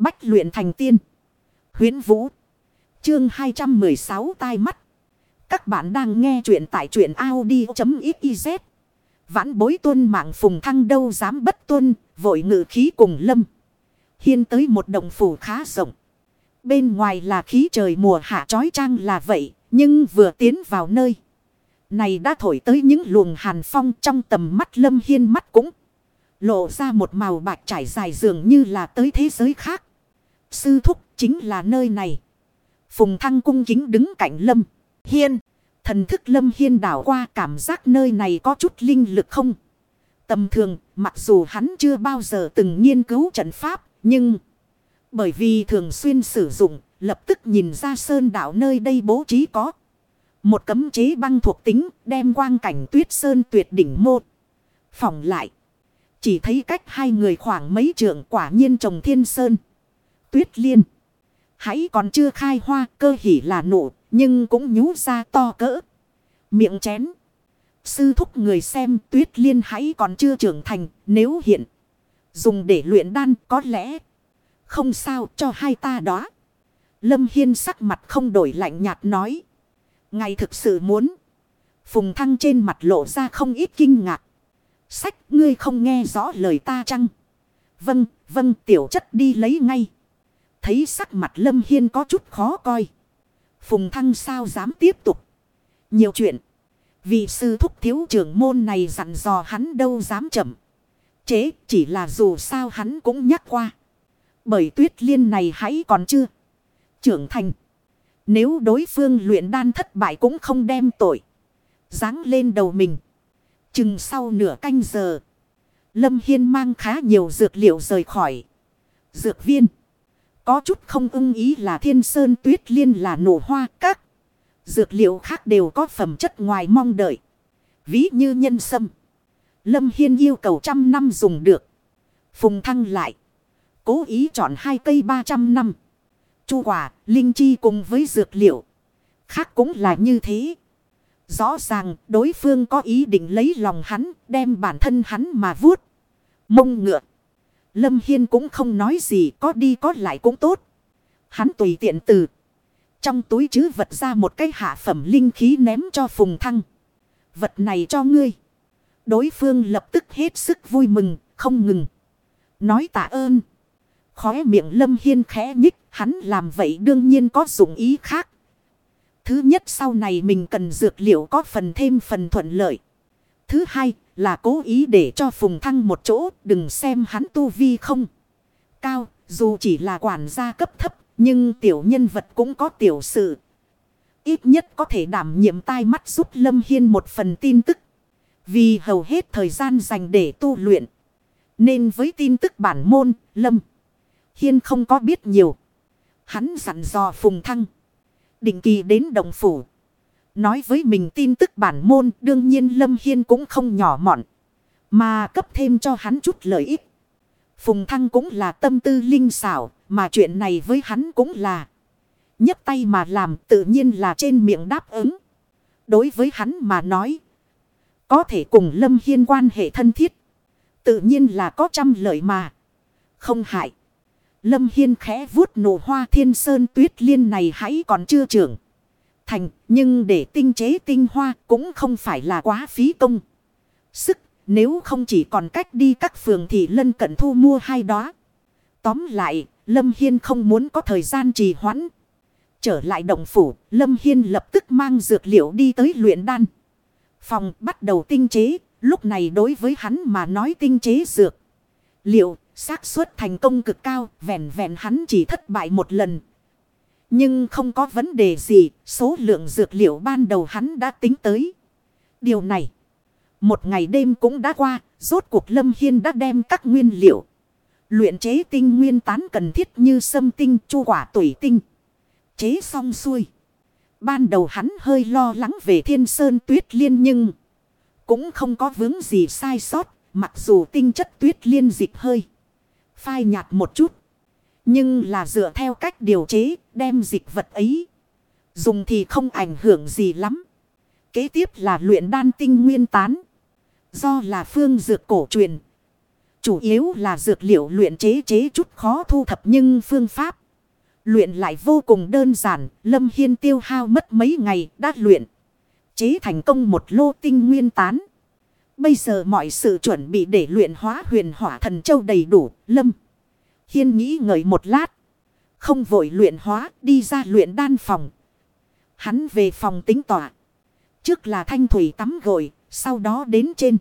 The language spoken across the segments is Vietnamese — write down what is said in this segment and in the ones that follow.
Bách luyện thành tiên. Huyến Vũ. Chương 216 tai mắt. Các bạn đang nghe truyện tại truyện Audi.xyz. Vãn bối tuân mạng phùng thăng đâu dám bất tuân. Vội ngự khí cùng lâm. Hiên tới một đồng phủ khá rộng. Bên ngoài là khí trời mùa hạ trói trang là vậy. Nhưng vừa tiến vào nơi. Này đã thổi tới những luồng hàn phong trong tầm mắt lâm hiên mắt cũng. Lộ ra một màu bạc trải dài dường như là tới thế giới khác. Sư thúc chính là nơi này. Phùng thăng cung kính đứng cạnh lâm. Hiên. Thần thức lâm hiên đảo qua cảm giác nơi này có chút linh lực không. Tầm thường, mặc dù hắn chưa bao giờ từng nghiên cứu trận pháp. Nhưng bởi vì thường xuyên sử dụng, lập tức nhìn ra sơn đảo nơi đây bố trí có. Một cấm chế băng thuộc tính, đem quang cảnh tuyết sơn tuyệt đỉnh một. Phòng lại. Chỉ thấy cách hai người khoảng mấy trượng quả nhiên trồng thiên sơn. Tuyết liên. Hãy còn chưa khai hoa cơ hỉ là nụ. Nhưng cũng nhú ra to cỡ. Miệng chén. Sư thúc người xem tuyết liên hãy còn chưa trưởng thành. Nếu hiện. Dùng để luyện đan có lẽ. Không sao cho hai ta đó. Lâm Hiên sắc mặt không đổi lạnh nhạt nói. Ngài thực sự muốn. Phùng thăng trên mặt lộ ra không ít kinh ngạc. Sách ngươi không nghe rõ lời ta chăng? Vâng, vâng tiểu chất đi lấy ngay. Thấy sắc mặt Lâm Hiên có chút khó coi. Phùng thăng sao dám tiếp tục. Nhiều chuyện. Vì sư thúc thiếu trưởng môn này dặn dò hắn đâu dám chậm. Chế, chỉ là dù sao hắn cũng nhắc qua. Bởi tuyết liên này hãy còn chưa. Trưởng thành. Nếu đối phương luyện đan thất bại cũng không đem tội. Giáng lên đầu mình. Chừng sau nửa canh giờ. Lâm Hiên mang khá nhiều dược liệu rời khỏi. Dược viên. Có chút không ưng ý là thiên sơn tuyết liên là nổ hoa các. Dược liệu khác đều có phẩm chất ngoài mong đợi. Ví như nhân sâm. Lâm Hiên yêu cầu trăm năm dùng được. Phùng thăng lại. Cố ý chọn hai cây ba trăm năm. Chu quả, linh chi cùng với dược liệu. Khác cũng là như thế. Rõ ràng đối phương có ý định lấy lòng hắn, đem bản thân hắn mà vuốt. Mông ngựa. Lâm Hiên cũng không nói gì, có đi có lại cũng tốt. Hắn tùy tiện từ. Trong túi chứ vật ra một cái hạ phẩm linh khí ném cho Phùng Thăng. Vật này cho ngươi. Đối phương lập tức hết sức vui mừng, không ngừng. Nói tạ ơn. Khóe miệng Lâm Hiên khẽ nhích, hắn làm vậy đương nhiên có dụng ý khác. Thứ nhất sau này mình cần dược liệu có phần thêm phần thuận lợi. Thứ hai là cố ý để cho Phùng Thăng một chỗ đừng xem hắn tu vi không. Cao dù chỉ là quản gia cấp thấp nhưng tiểu nhân vật cũng có tiểu sự. Ít nhất có thể đảm nhiệm tai mắt giúp Lâm Hiên một phần tin tức. Vì hầu hết thời gian dành để tu luyện. Nên với tin tức bản môn, Lâm Hiên không có biết nhiều. Hắn dặn dò Phùng Thăng. Định kỳ đến đồng phủ. Nói với mình tin tức bản môn, đương nhiên Lâm Hiên cũng không nhỏ mọn. Mà cấp thêm cho hắn chút lợi ích. Phùng Thăng cũng là tâm tư linh xảo. Mà chuyện này với hắn cũng là. nhấc tay mà làm, tự nhiên là trên miệng đáp ứng. Đối với hắn mà nói. Có thể cùng Lâm Hiên quan hệ thân thiết. Tự nhiên là có trăm lợi mà. Không hại. Lâm Hiên khẽ vuốt nổ hoa thiên sơn tuyết liên này hãy còn chưa trưởng. Thành, nhưng để tinh chế tinh hoa cũng không phải là quá phí công. Sức, nếu không chỉ còn cách đi các phường thì lân cận thu mua hai đó. Tóm lại, Lâm Hiên không muốn có thời gian trì hoãn. Trở lại động phủ, Lâm Hiên lập tức mang dược liệu đi tới luyện đan. Phòng bắt đầu tinh chế, lúc này đối với hắn mà nói tinh chế dược. Liệu xác suất thành công cực cao, vẹn vẹn hắn chỉ thất bại một lần. Nhưng không có vấn đề gì, số lượng dược liệu ban đầu hắn đã tính tới. Điều này, một ngày đêm cũng đã qua, rốt cuộc Lâm Hiên đã đem các nguyên liệu. Luyện chế tinh nguyên tán cần thiết như sâm tinh, chu quả tủy tinh. Chế xong xuôi. Ban đầu hắn hơi lo lắng về thiên sơn tuyết liên nhưng cũng không có vướng gì sai sót, mặc dù tinh chất tuyết liên dịch hơi phai nhạt một chút. Nhưng là dựa theo cách điều chế, đem dịch vật ấy. Dùng thì không ảnh hưởng gì lắm. Kế tiếp là luyện đan tinh nguyên tán. Do là phương dược cổ truyền. Chủ yếu là dược liệu luyện chế chế chút khó thu thập nhưng phương pháp. Luyện lại vô cùng đơn giản. Lâm Hiên tiêu hao mất mấy ngày đã luyện. Chế thành công một lô tinh nguyên tán. Bây giờ mọi sự chuẩn bị để luyện hóa huyền hỏa thần châu đầy đủ. Lâm Hiên nghĩ ngợi một lát. Không vội luyện hóa, đi ra luyện đan phòng. Hắn về phòng tính tỏa. Trước là thanh thủy tắm gội. Sau đó đến trên.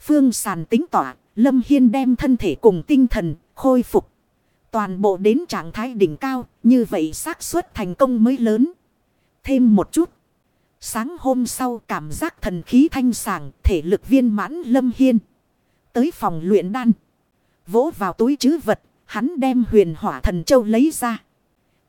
Phương sàn tính tỏa. Lâm Hiên đem thân thể cùng tinh thần khôi phục. Toàn bộ đến trạng thái đỉnh cao. Như vậy xác suất thành công mới lớn. Thêm một chút. Sáng hôm sau, cảm giác thần khí thanh sảng. Thể lực viên mãn Lâm Hiên. Tới phòng luyện đan. Vỗ vào túi chứ vật. Hắn đem huyền hỏa thần châu lấy ra.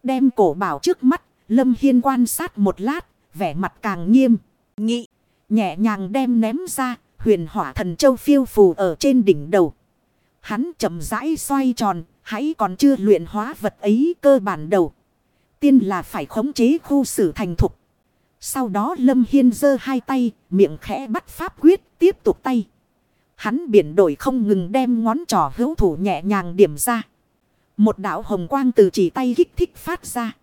Đem cổ bảo trước mắt. Lâm Hiên quan sát một lát. Vẻ mặt càng nghiêm. Nghị. Nhẹ nhàng đem ném ra. Huyền hỏa thần châu phiêu phù ở trên đỉnh đầu. Hắn chậm rãi xoay tròn. Hãy còn chưa luyện hóa vật ấy cơ bản đầu. Tiên là phải khống chế khu xử thành thục. Sau đó Lâm Hiên giơ hai tay, miệng khẽ bắt pháp quyết, tiếp tục tay. Hắn biển đổi không ngừng đem ngón trỏ hữu thủ nhẹ nhàng điểm ra. Một đạo hồng quang từ chỉ tay kích thích phát ra.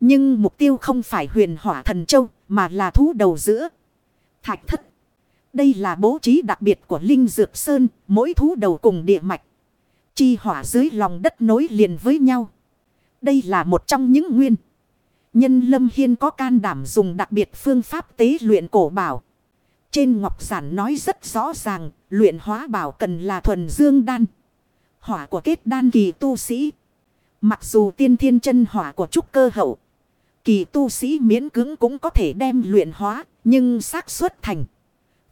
Nhưng mục tiêu không phải huyền hỏa thần châu, mà là thú đầu giữa. Thạch thất. Đây là bố trí đặc biệt của Linh Dược Sơn, mỗi thú đầu cùng địa mạch. Chi hỏa dưới lòng đất nối liền với nhau. Đây là một trong những nguyên. Nhân Lâm Hiên có can đảm dùng đặc biệt phương pháp tế luyện cổ bảo. Trên ngọc giản nói rất rõ ràng, luyện hóa bảo cần là thuần dương đan. Hỏa của kết đan kỳ tu sĩ. Mặc dù tiên thiên chân hỏa của trúc cơ hậu. Kỳ tu sĩ miễn cứng cũng có thể đem luyện hóa, nhưng xác suất thành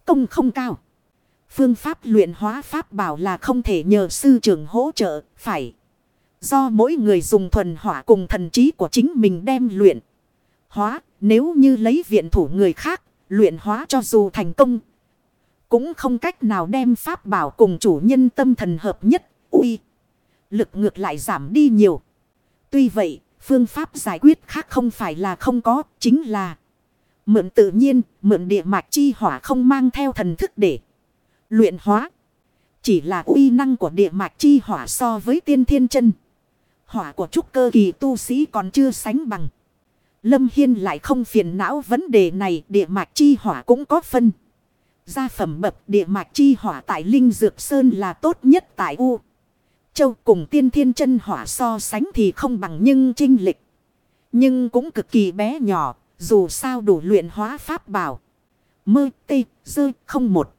công không cao. Phương pháp luyện hóa pháp bảo là không thể nhờ sư trưởng hỗ trợ, phải. Do mỗi người dùng thuần hỏa cùng thần trí của chính mình đem luyện. Hóa, nếu như lấy viện thủ người khác, luyện hóa cho dù thành công. Cũng không cách nào đem pháp bảo cùng chủ nhân tâm thần hợp nhất, uy. Lực ngược lại giảm đi nhiều. Tuy vậy, phương pháp giải quyết khác không phải là không có, chính là mượn tự nhiên, mượn địa mạch chi hỏa không mang theo thần thức để luyện hóa. Chỉ là uy năng của địa mạch chi hỏa so với tiên thiên chân. Hỏa của trúc cơ kỳ tu sĩ còn chưa sánh bằng. Lâm Hiên lại không phiền não vấn đề này địa mạch chi hỏa cũng có phân. Gia phẩm bậc địa mạch chi hỏa tại Linh Dược Sơn là tốt nhất tại U. Châu cùng tiên thiên chân hỏa so sánh thì không bằng nhưng trinh lịch. Nhưng cũng cực kỳ bé nhỏ, dù sao đủ luyện hóa pháp bảo. Mơ tê dơ không một.